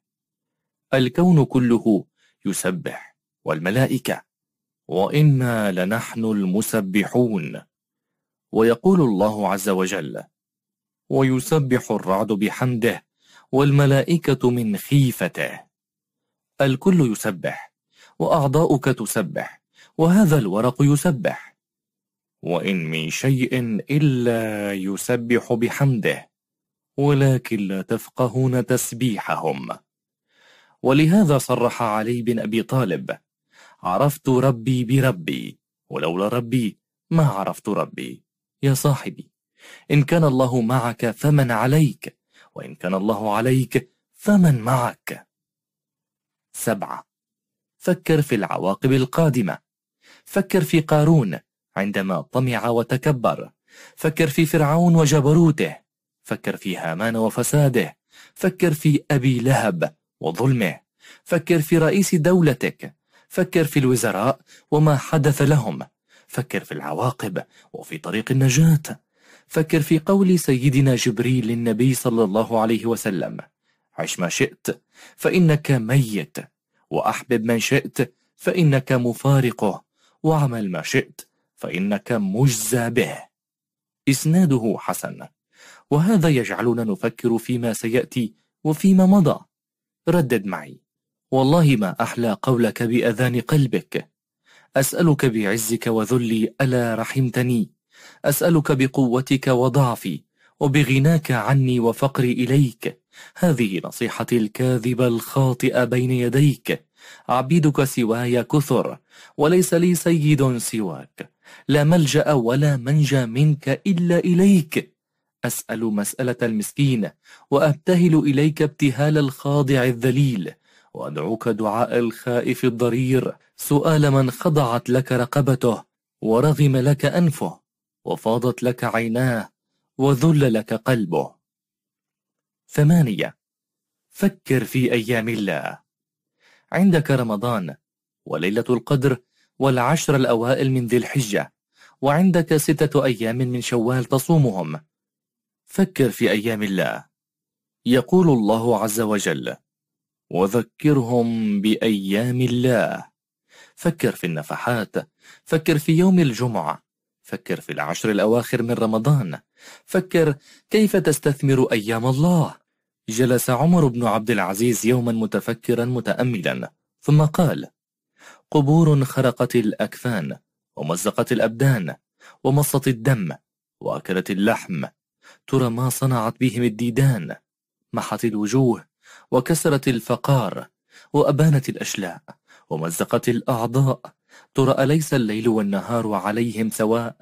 الكون كله يسبح والملائكة وإنا لنحن المسبحون. ويقول الله عز وجل ويسبح الرعد بحمده والملائكة من خيفته. الكل يسبح وأعضاؤك تسبح وهذا الورق يسبح. وإن من شيء إلا يسبح بحمده ولكن لا تفقهون تسبيحهم. ولهذا صرح علي بن أبي طالب عرفت ربي بربي ولولا ربي ما عرفت ربي. يا صاحبي إن كان الله معك فمن عليك وإن كان الله عليك فمن معك. سبعة فكر في العواقب القادمة. فكر في قارون عندما طمع وتكبر. فكر في فرعون وجبروته. فكر في هامان وفساده. فكر في أبي لهب وظلمه. فكر في رئيس دولتك. فكر في الوزراء وما حدث لهم. فكر في العواقب وفي طريق النجاة. فكر في قول سيدنا جبريل للنبي صلى الله عليه وسلم عش ما شئت فإنك ميت وأحبب من شئت فإنك مفارقه واعمل ما شئت فإنك مجزى به. إسناده حسن. وهذا يجعلنا نفكر فيما سيأتي وفيما مضى. ردد معي. والله ما أحلى قولك بأذان قلبك أسألك بعزك وذلي ألا رحمتني؟ أسألك بقوتك وضعفي وبغناك عني وفقري إليك. هذه نصيحتي الكاذبة الخاطئة بين يديك. عبيدك سواي كثر وليس لي سيد سواك. لا ملجأ ولا منجى منك إلا إليك. أسأل مسألة المسكين وأبتهل إليك ابتهال الخاضع الذليل. وأدعوك دعاء الخائف الضرير. سؤال من خضعت لك رقبته ورغم لك أنفه وفاضت لك عيناه وذل لك قلبه. ثمانية. فكر في أيام الله. عندك رمضان وليلة القدر والعشر الأوائل من ذي الحجة وعندك ستة أيام من شوال تصومهم. فكر في أيام الله. يقول الله عز وجل وذكرهم بأيام الله فكر في النفحات فكر في يوم الجمعة فكر في العشر الأواخر من رمضان فكر كيف تستثمر أيام الله. جلس عمر بن عبد العزيز يوما متفكرا متأملا ثم قال قبور خرقت الأكفان ومزقت الأبدان ومصت الدم وأكلت اللحم ترى ما صنعت بهم الديدان محت الوجوه وكسرت الفقار وأبانت الأشلاء. ومزقت الأعضاء. ترى أليس الليل والنهار عليهم سواء؟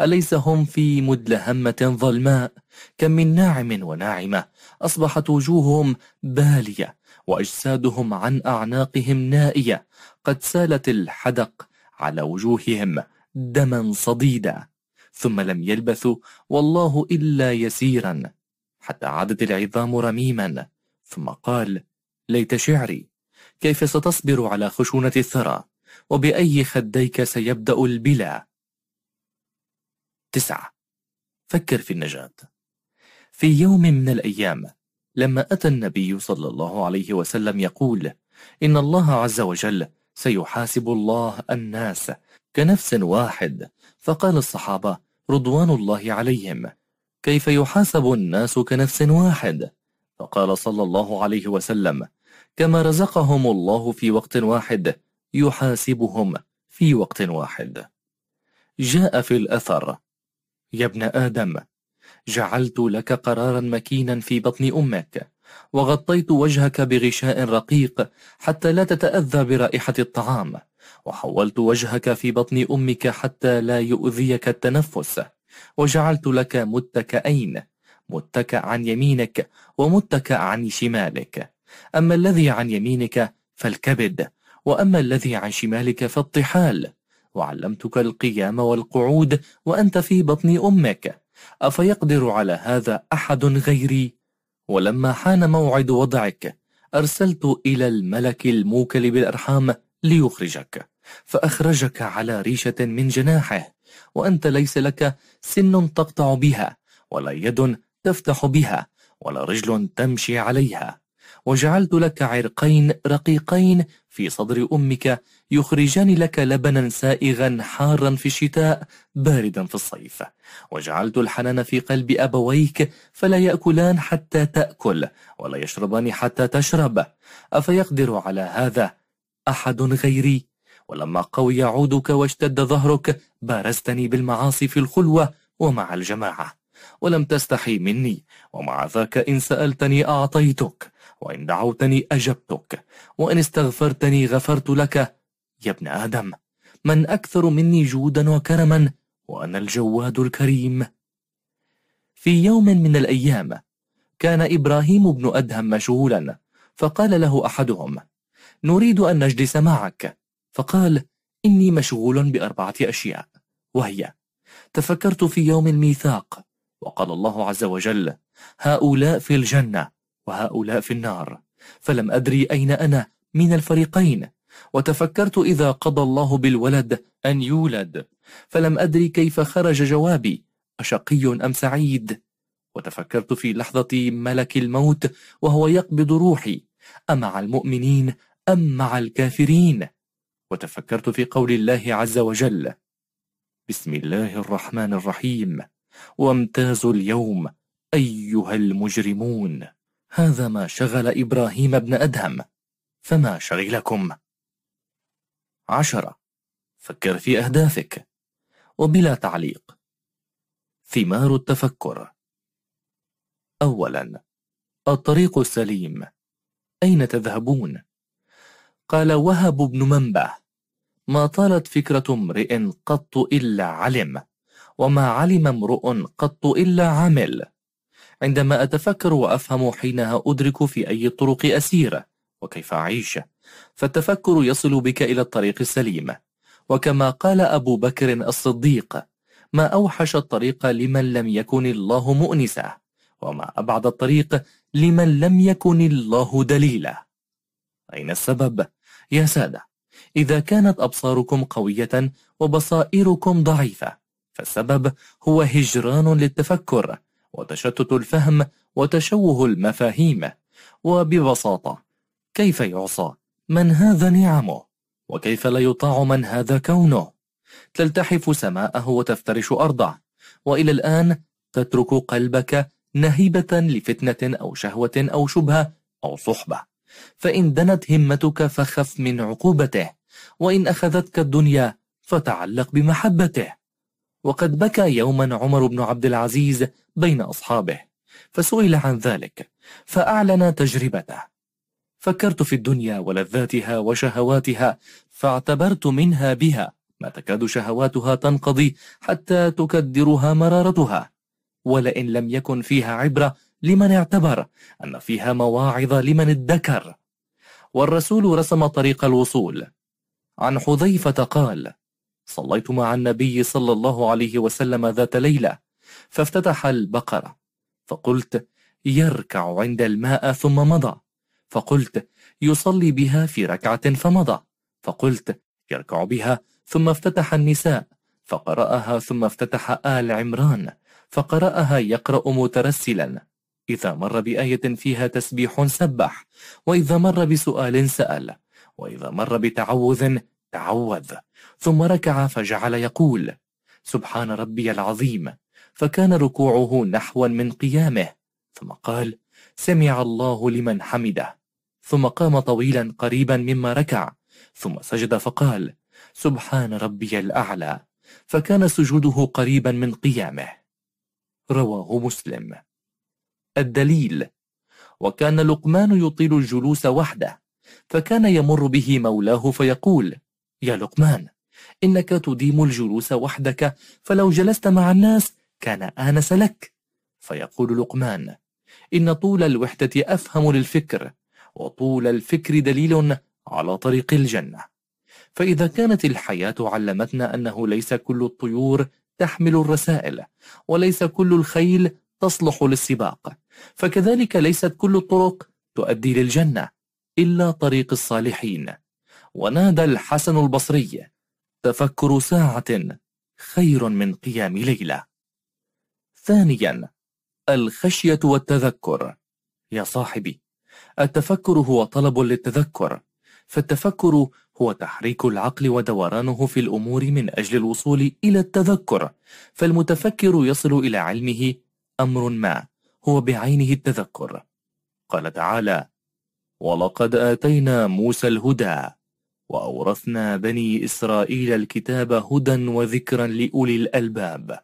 أليس هم في مدلهمة ظلماء؟ كم من ناعم وناعمة. أصبحت وجوههم بالية وأجسادهم عن أعناقهم نائية. قد سالت الحدق على وجوههم دما صديدا. ثم لم يلبثوا والله إلا يسيرا. حتى عادت العظام رميما. ثم قال ليت شعري. كيف ستصبر على خشونة الثرى؟ وبأي خديك سيبدأ البلا؟ تسعة. فكر في النجاة. في يوم من الأيام لما أتى النبي صلى الله عليه وسلم يقول إن الله عز وجل سيحاسب الله الناس كنفس واحد. فقال الصحابة رضوان الله عليهم كيف يحاسب الناس كنفس واحد؟ فقال صلى الله عليه وسلم كما رزقهم الله في وقت واحد يحاسبهم في وقت واحد. جاء في الأثر. يا ابن آدم جعلت لك قرارا مكينا في بطن أمك وغطيت وجهك بغشاء رقيق حتى لا تتأذى برائحة الطعام وحولت وجهك في بطن أمك حتى لا يؤذيك التنفس وجعلت لك متكئين متكأ عن يمينك ومتكأ عن شمالك. أما الذي عن يمينك فالكبد وأما الذي عن شمالك فالطحال. وعلمتك القيام والقعود وأنت في بطن أمك. أفيقدر على هذا أحد غيري؟ ولما حان موعد وضعك أرسلت إلى الملك الموكل بالأرحام ليخرجك. فأخرجك على ريشة من جناحه. وأنت ليس لك سن تقطع بها ولا يد تفتح بها ولا رجل تمشي عليها. وجعلت لك عرقين رقيقين في صدر أمك يخرجان لك لبنا سائغا حارا في الشتاء باردا في الصيف. وجعلت الحنان في قلب أبويك فلا يأكلان حتى تأكل ولا يشربان حتى تشرب. أفيقدر على هذا أحد غيري؟ ولما قوي عودك واشتد ظهرك بارزتني بالمعاصي في الخلوة ومع الجماعة. ولم تستحي مني ومع ذاك إن سألتني أعطيتك. وإن دعوتني أجبتك وإن استغفرتني غفرت لك. يا ابن آدم من أكثر مني جودا وكرما وأنا الجواد الكريم. في يوم من الأيام كان إبراهيم بن أدهم مشغولا فقال له أحدهم نريد أن نجلس معك. فقال إني مشغول بأربعة أشياء وهي تفكرت في يوم الميثاق وقال الله عز وجل هؤلاء في الجنة. وهؤلاء في النار. فلم أدري أين أنا من الفريقين. وتفكرت إذا قضى الله بالولد أن يولد. فلم أدري كيف خرج جوابي. أشقي أم سعيد؟ وتفكرت في لحظة ملك الموت وهو يقبض روحي. أمع المؤمنين أم مع الكافرين؟ وتفكرت في قول الله عز وجل. بسم الله الرحمن الرحيم. وامتازوا اليوم أيها المجرمون. هذا ما شغل إبراهيم بن أدهم فما شغلكم؟ عشرة. فكر في أهدافك. وبلا تعليق. ثمار التفكر. أولا الطريق السليم. أين تذهبون؟ قال وهب بن منبه. ما طالت فكرة امرئ قط إلا علم وما علم امرؤ قط إلا عمل. عندما أتفكر وأفهم حينها أدرك في أي الطرق أسير وكيف أعيش؟ فالتفكر يصل بك إلى الطريق السليم. وكما قال أبو بكر الصديق ما أوحش الطريق لمن لم يكن الله مؤنسا وما أبعد الطريق لمن لم يكن الله دليلا. أين السبب؟ يا سادة إذا كانت أبصاركم قوية وبصائركم ضعيفة فالسبب هو هجران للتفكر وتشتت الفهم وتشوه المفاهيم. وببساطة كيف يعصى؟ من هذا نعمه؟ وكيف لا يطاع من هذا كونه؟ تلتحف سماءه وتفترش أرضه. وإلى الآن تترك قلبك نهيبة لفتنة أو شهوة أو شبهة أو صحبة. فإن دنت همتك فخف من عقوبته. وإن أخذتك الدنيا فتعلق بمحبته. وقد بكى يوما عمر بن عبد العزيز بين أصحابه فسئل عن ذلك فأعلن تجربته. فكرت في الدنيا ولذاتها وشهواتها فاعتبرت منها بها ما تكاد شهواتها تنقضي حتى تكدرها مرارتها. ولئن لم يكن فيها عبرة لمن اعتبر أن فيها مواعظ لمن ادكر. والرسول رسم طريق الوصول. عن حذيفة قال صليت مع النبي صلى الله عليه وسلم ذات ليلة فافتتح البقرة. فقلت يركع عند الماء ثم مضى. فقلت يصلي بها في ركعة فمضى. فقلت يركع بها ثم افتتح النساء. فقرأها ثم افتتح آل عمران. فقرأها يقرأ مترسلا. إذا مر بآية فيها تسبيح سبح وإذا مر بسؤال سأل. وإذا مر بتعوذ تعوذ. ثم ركع فجعل يقول سبحان ربي العظيم. فكان ركوعه نحوا من قيامه ثم قال سمع الله لمن حمده. ثم قام طويلا قريبا مما ركع ثم سجد فقال سبحان ربي الأعلى. فكان سجوده قريبا من قيامه. رواه مسلم. الدليل وكان لقمان يطيل الجلوس وحده فكان يمر به مولاه فيقول يا لقمان إنك تديم الجلوس وحدك فلو جلست مع الناس كان آنس لك. فيقول لقمان إن طول الوحدة أفهم للفكر وطول الفكر دليل على طريق الجنة. فإذا كانت الحياة علمتنا أنه ليس كل الطيور تحمل الرسائل وليس كل الخيل تصلح للسباق. فكذلك ليست كل الطرق تؤدي للجنة إلا طريق الصالحين. ونادى الحسن البصري تفكر ساعة خير من قيام ليلة. ثانيا الخشية والتذكر. يا صاحبي التفكر هو طلب للتذكر فالتفكر هو تحريك العقل ودورانه في الأمور من أجل الوصول إلى التذكر. فالمتفكر يصل إلى علمه أمر ما هو بعينه التذكر. قال تعالى ولقد آتينا موسى الهدى وأورثنا بني إسرائيل الكتاب هدى وذكرا لأولي الألباب.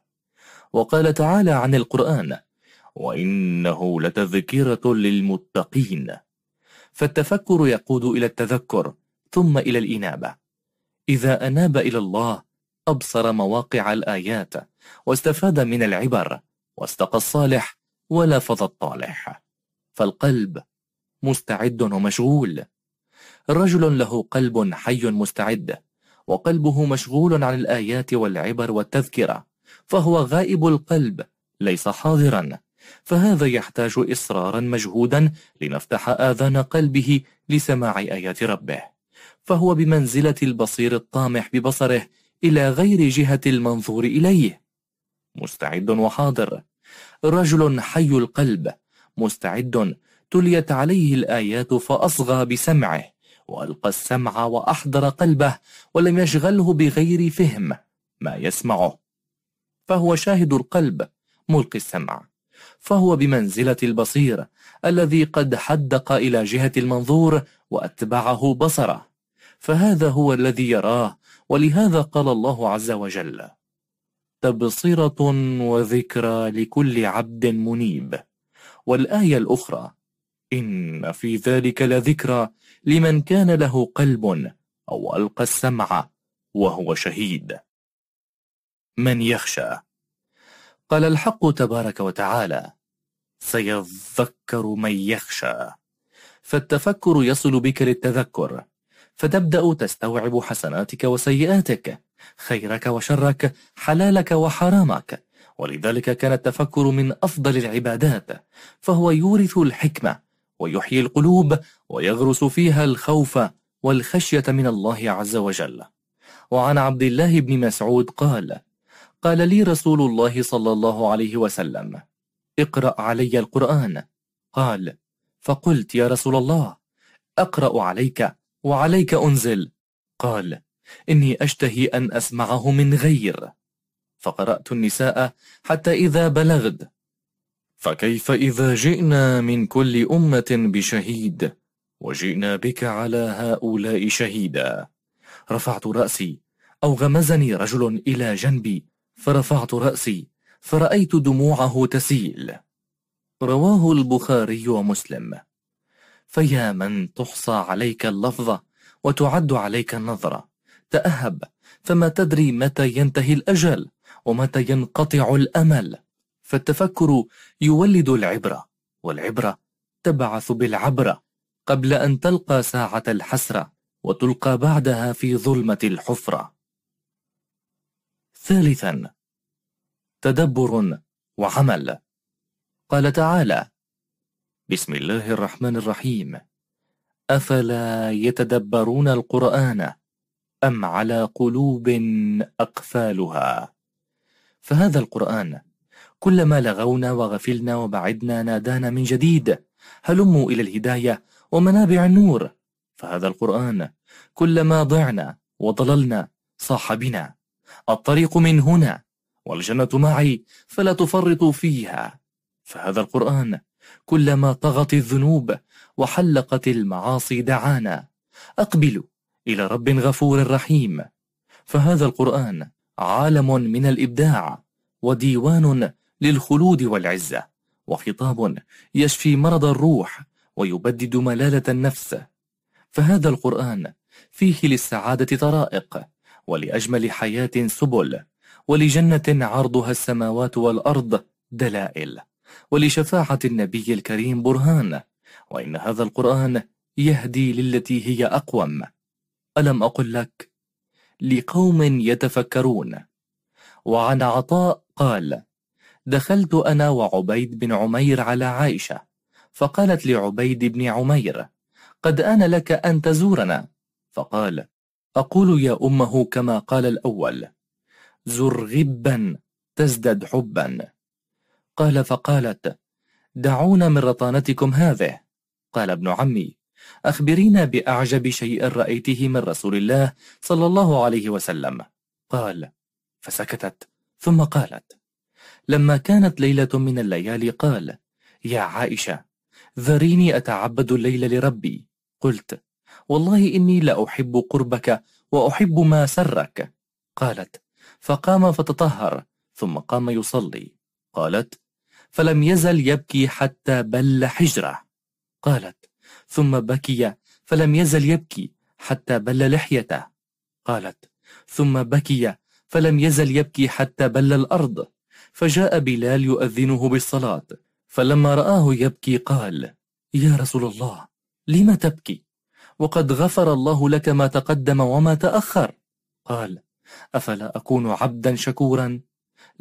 وقال تعالى عن القرآن وإنه لتذكرة للمتقين. فالتفكر يقود إلى التذكر ثم إلى الإنابة. إذا أناب إلى الله أبصر مواقع الآيات واستفاد من العبر واستقى الصالح ولفظ الطالح. فالقلب مستعد ومشغول. رجل له قلب حي مستعد وقلبه مشغول عن الآيات والعبر والتذكرة فهو غائب القلب ليس حاضرا. فهذا يحتاج إصرارا مجهودا لنفتح آذان قلبه لسماع آيات ربه. فهو بمنزلة البصير الطامح ببصره إلى غير جهة المنظور إليه. مستعد وحاضر. رجل حي القلب مستعد تليت عليه الآيات فأصغى بسمعه. وألقى السمع وأحضر قلبه ولم يشغله بغير فهم ما يسمعه فهو شاهد القلب ملقي السمع. فهو بمنزلة البصير الذي قد حدق إلى جهة المنظور وأتبعه بصره. فهذا هو الذي يراه ولهذا قال الله عز وجل تبصرة وذكرى لكل عبد منيب. والآية الأخرى إن في ذلك لذكرى لمن كان له قلب أو ألقى السمع وهو شهيد. من يخشى؟ قال الحق تبارك وتعالى سيذكر من يخشى. فالتفكر يصل بك للتذكر فتبدأ تستوعب حسناتك وسيئاتك خيرك وشرك حلالك وحرامك. ولذلك كان التفكر من أفضل العبادات فهو يورث الحكمة. ويحيي القلوب ويغرس فيها الخوف والخشية من الله عز وجل. وعن عبد الله بن مسعود قال قال لي رسول الله صلى الله عليه وسلم اقرأ علي القرآن. قال فقلت يا رسول الله أقرأ عليك وعليك أنزل. قال إني أشتهي أن أسمعه من غير. فقرأت النساء حتى إذا بلغت. فكيف إذا جئنا من كل أمة بشهيد وجئنا بك على هؤلاء شهيدا. رفعت رأسي أو غمزني رجل إلى جنبي فرفعت رأسي فرأيت دموعه تسيل. رواه البخاري ومسلم. فيا من تحصى عليك اللفظة وتعد عليك النظرة تأهب فما تدري متى ينتهي الأجل ومتى ينقطع الأمل. فالتفكر يولد العبرة والعبرة تبعث بالعبرة قبل أن تلقى ساعة الحسرة وتلقى بعدها في ظلمة الحفرة. ثالثا تدبر وعمل. قال تعالى بسم الله الرحمن الرحيم. أفلا يتدبرون القرآن أم على قلوب أقفالها؟ فهذا القرآن كلما لغونا وغفلنا وبعدنا نادانا من جديد. هلموا إلى الهداية ومنابع النور. فهذا القرآن كلما ضعنا وضللنا صاح بنا. الطريق من هنا والجنة معي فلا تفرطوا فيها. فهذا القرآن كلما طغت الذنوب وحلقت المعاصي دعانا. أقبلوا إلى رب غفور رحيم. فهذا القرآن عالم من الإبداع وديوان للخلود والعزة وخطاب يشفي مرض الروح ويبدد ملالة النفس. فهذا القرآن فيه للسعادة طرائق ولأجمل حياة سبل ولجنة عرضها السماوات والأرض دلائل ولشفاعة النبي الكريم برهان. وإن هذا القرآن يهدي للتي هي أقوم. ألم أقل لك؟ لقوم يتفكرون. وعن عطاء قال دخلت أنا وعبيد بن عمير على عائشة فقالت لعبيد بن عمير قد آن لك أن تزورنا؟ فقال أقول يا أمه كما قال الأول زر غبا تزدد حبا. قال فقالت دعونا من رطانتكم هذه. قال ابن عمي أخبرينا بأعجب شيء رأيته من رسول الله صلى الله عليه وسلم. قال فسكتت ثم قالت لما كانت ليلة من الليالي قال يا عائشة ذريني أتعبد الليل لربي. قلت والله إني لأحب قربك وأحب ما سرك. قالت فقام فتطهر ثم قام يصلي. قالت فلم يزل يبكي حتى بل حجرة. قالت ثم بكي فلم يزل يبكي حتى بل لحيته قالت ثم بكي فلم يزل يبكي حتى بل الأرض. فجاء بلال يؤذنه بالصلاة فلما رآه يبكي قال يا رسول الله لم تبكي؟ وقد غفر الله لك ما تقدم وما تأخر. قال أفلا أكون عبدا شكورا؟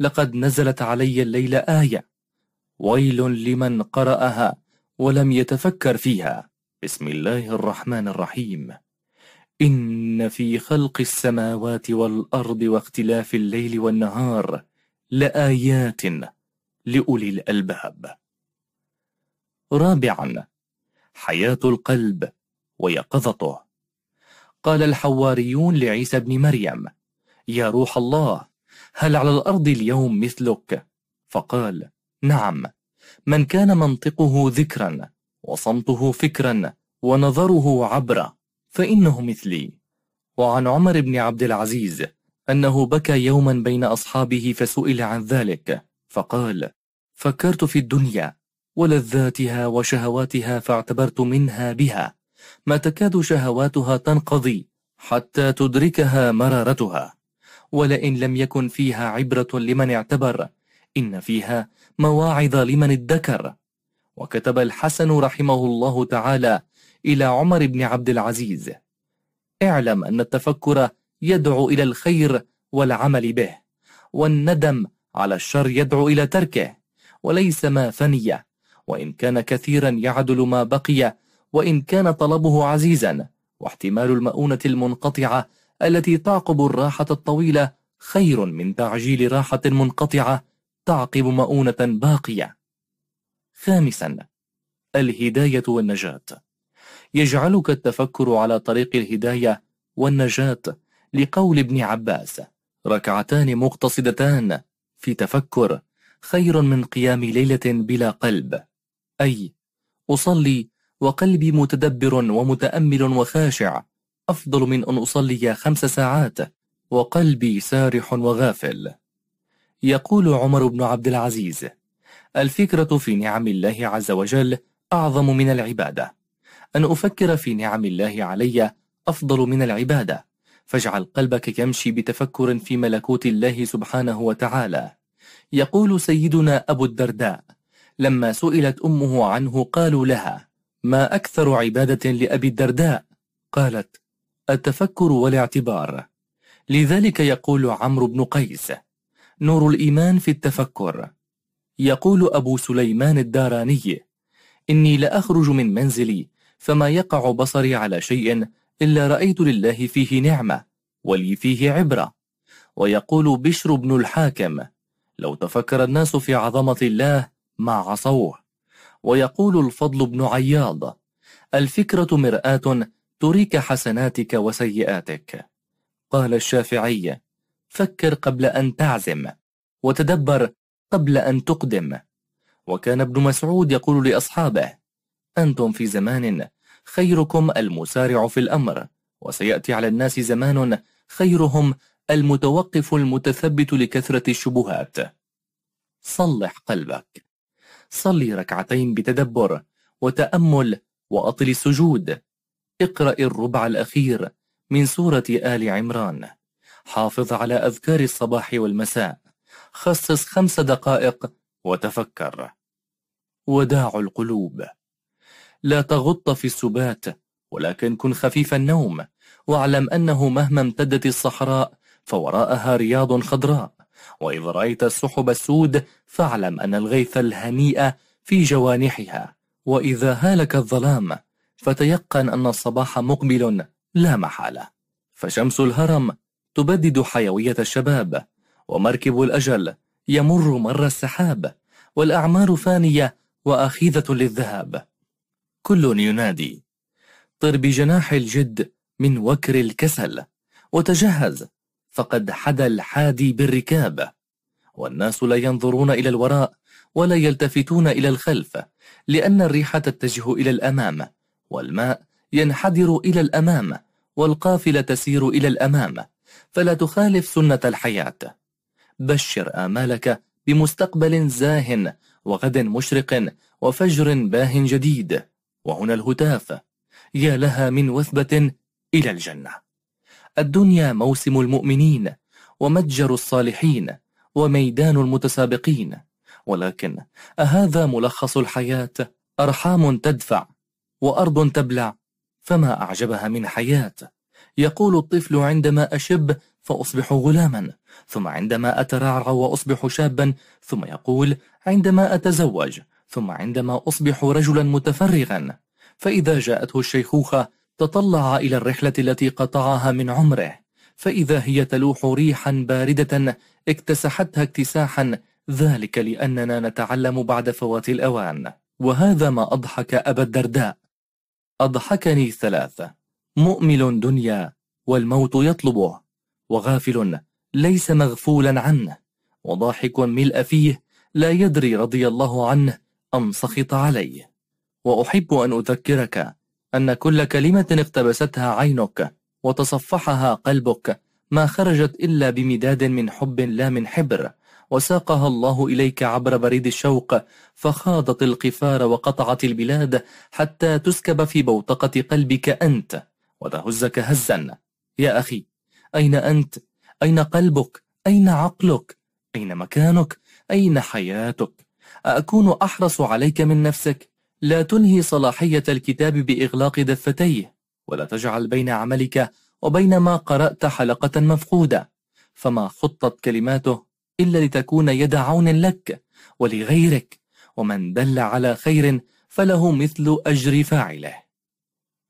لقد نزلت علي الليل آية ويل لمن قرأها ولم يتفكر فيها. بسم الله الرحمن الرحيم. إن في خلق السماوات والأرض واختلاف الليل والنهار لآيات لأولي الألباب. رابعا حياة القلب ويقظته. قال الحواريون لعيسى بن مريم يا روح الله هل على الأرض اليوم مثلك؟ فقال نعم من كان منطقه ذكرا وصمته فكرا ونظره عبرة فإنه مثلي. وعن عمر بن عبد العزيز أنه بكى يوما بين أصحابه فسئل عن ذلك فقال فكرت في الدنيا ولذاتها وشهواتها فاعتبرت منها بها. ما تكاد شهواتها تنقضي حتى تدركها مرارتها. ولئن لم يكن فيها عبرة لمن اعتبر إن فيها مواعظ لمن ادكر. وكتب الحسن رحمه الله تعالى إلى عمر بن عبد العزيز اعلم أن التفكر يدعو إلى الخير والعمل به والندم على الشر يدعو إلى تركه وليس ما فني. وإن كان كثيرا يعدل ما بقي وإن كان طلبه عزيزا واحتمال المؤونة المنقطعة التي تعقب الراحة الطويلة خير من تعجيل راحة منقطعة تعقب مؤونة باقية. خامسا الهداية والنجاة. يجعلك التفكر على طريق الهداية والنجاة لقول ابن عباس ركعتان مقتصدتان في تفكر خير من قيام ليلة بلا قلب. أي أصلي وقلبي متدبر ومتأمل وخاشع أفضل من أن أصلي خمس ساعات وقلبي سارح وغافل. يقول عمر بن عبد العزيز الفكرة في نعم الله عز وجل أعظم من العبادة. أن أفكر في نعم الله علي أفضل من العبادة. فاجعل قلبك يمشي بتفكر في ملكوت الله سبحانه وتعالى. يقول سيدنا أبو الدرداء لما سئلت أمه عنه قالوا لها ما أكثر عبادة لأبي الدرداء؟ قالت التفكر والاعتبار. لذلك يقول عمرو بن قيس نور الإيمان في التفكر. يقول أبو سليمان الداراني إني لأخرج من منزلي فما يقع بصري على شيء إلا رأيت لله فيه نعمة ولي فيه عبرة. ويقول بشر بن الحاكم لو تفكر الناس في عظمة الله ما عصوه. ويقول الفضل بن عياض الفكرة مرآة تريك حسناتك وسيئاتك. قال الشافعي فكر قبل أن تعزم وتدبر قبل أن تقدم. وكان ابن مسعود يقول لأصحابه أنتم في زمان خيركم المسارع في الأمر وسيأتي على الناس زمان خيرهم المتوقف المتثبت لكثرة الشبهات. صلح قلبك. صلي ركعتين بتدبر وتأمل وأطل السجود. اقرأ الربع الأخير من سورة آل عمران. حافظ على أذكار الصباح والمساء. خصص خمس دقائق وتفكر. وداع القلوب. لا تغط في السبات ولكن كن خفيف النوم. واعلم أنه مهما امتدت الصحراء فوراءها رياض خضراء. وإذا رأيت السحب السود فاعلم أن الغيث الهنيء في جوانحها. وإذا هالك الظلام فتيقن أن الصباح مقبل لا محالة. فشمس الهرم تبدد حيوية الشباب ومركب الأجل يمر مر السحاب والأعمار فانية وأخيذة للذهاب. كل ينادي. طر بجناح الجد من وكر الكسل وتجهز فقد حدا الحادي بالركاب. والناس لا ينظرون إلى الوراء ولا يلتفتون إلى الخلف لأن الريح تتجه إلى الأمام والماء ينحدر إلى الأمام والقافلة تسير إلى الأمام. فلا تخالف سنة الحياة. بشر آمالك بمستقبل زاه وغد مشرق وفجر باه جديد. وهنا الهتاف. يا لها من وثبة إلى الجنة. الدنيا موسم المؤمنين ومتجر الصالحين وميدان المتسابقين. ولكن أهذا ملخص الحياة؟ أرحام تدفع وأرض تبلع فما أعجبها من حياة؟ يقول الطفل عندما أشب فأصبح غلاما ثم عندما أترعرع وأصبح شابا ثم يقول عندما أتزوج. ثم عندما أصبح رجلا متفرغا فإذا جاءته الشيخوخة تطلع إلى الرحلة التي قطعها من عمره فإذا هي تلوح ريحا باردة اكتسحتها اكتساحا ذلك لأننا نتعلم بعد فوات الأوان. وهذا ما أضحك أبا الدرداء. أضحكني ثلاثة. مؤمل دنيا والموت يطلبه وغافل ليس مغفولا عنه وضاحك ملء فيه لا يدري رضي الله عنه أم سخط عليه وأحب أن أذكرك أن كل كلمة اقتبستها عينك وتصفحها قلبك ما خرجت إلا بمداد من حب لا من حبر وساقها الله إليك عبر بريد الشوق فخاضت القفار وقطعت البلاد حتى تسكب في بوتقة قلبك أنت وتهزك هزا يا أخي أين أنت؟ أين قلبك؟ أين عقلك؟ أين مكانك؟ أين حياتك؟ أكون أحرص عليك من نفسك؟ لا تنهي صلاحية الكتاب بإغلاق دفتيه ولا تجعل بين عملك وبين ما قرأت حلقة مفقودة. فما خطت كلماته إلا لتكون يد عون لك ولغيرك ومن دل على خير فله مثل أجر فاعله.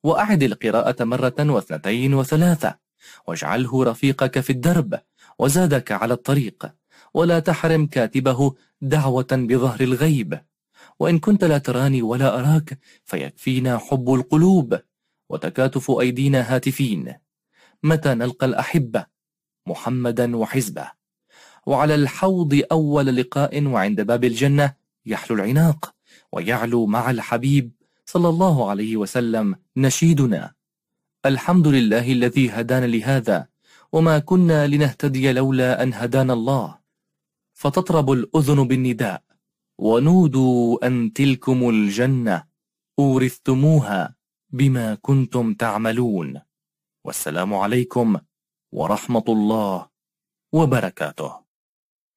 وأعد القراءة مرة واثنتين وثلاثة. واجعله رفيقك في الدرب وزادك على الطريق. ولا تحرم كاتبه دعوة بظهر الغيب. وإن كنت لا تراني ولا أراك فيكفينا حب القلوب وتكاتف أيدينا هاتفين. متى نلقى الأحبة؟ محمدا وحزبه. وعلى الحوض أول لقاء وعند باب الجنة يحلو العناق ويعلو مع الحبيب صلى الله عليه وسلم نشيدنا. الحمد لله الذي هدانا لهذا وما كنا لنهتدي لولا أن هدانا الله. فتطرب الأذن بالنداء. ونودوا أن تلكم الجنة. أورثتموها بما كنتم تعملون. والسلام عليكم ورحمة الله وبركاته.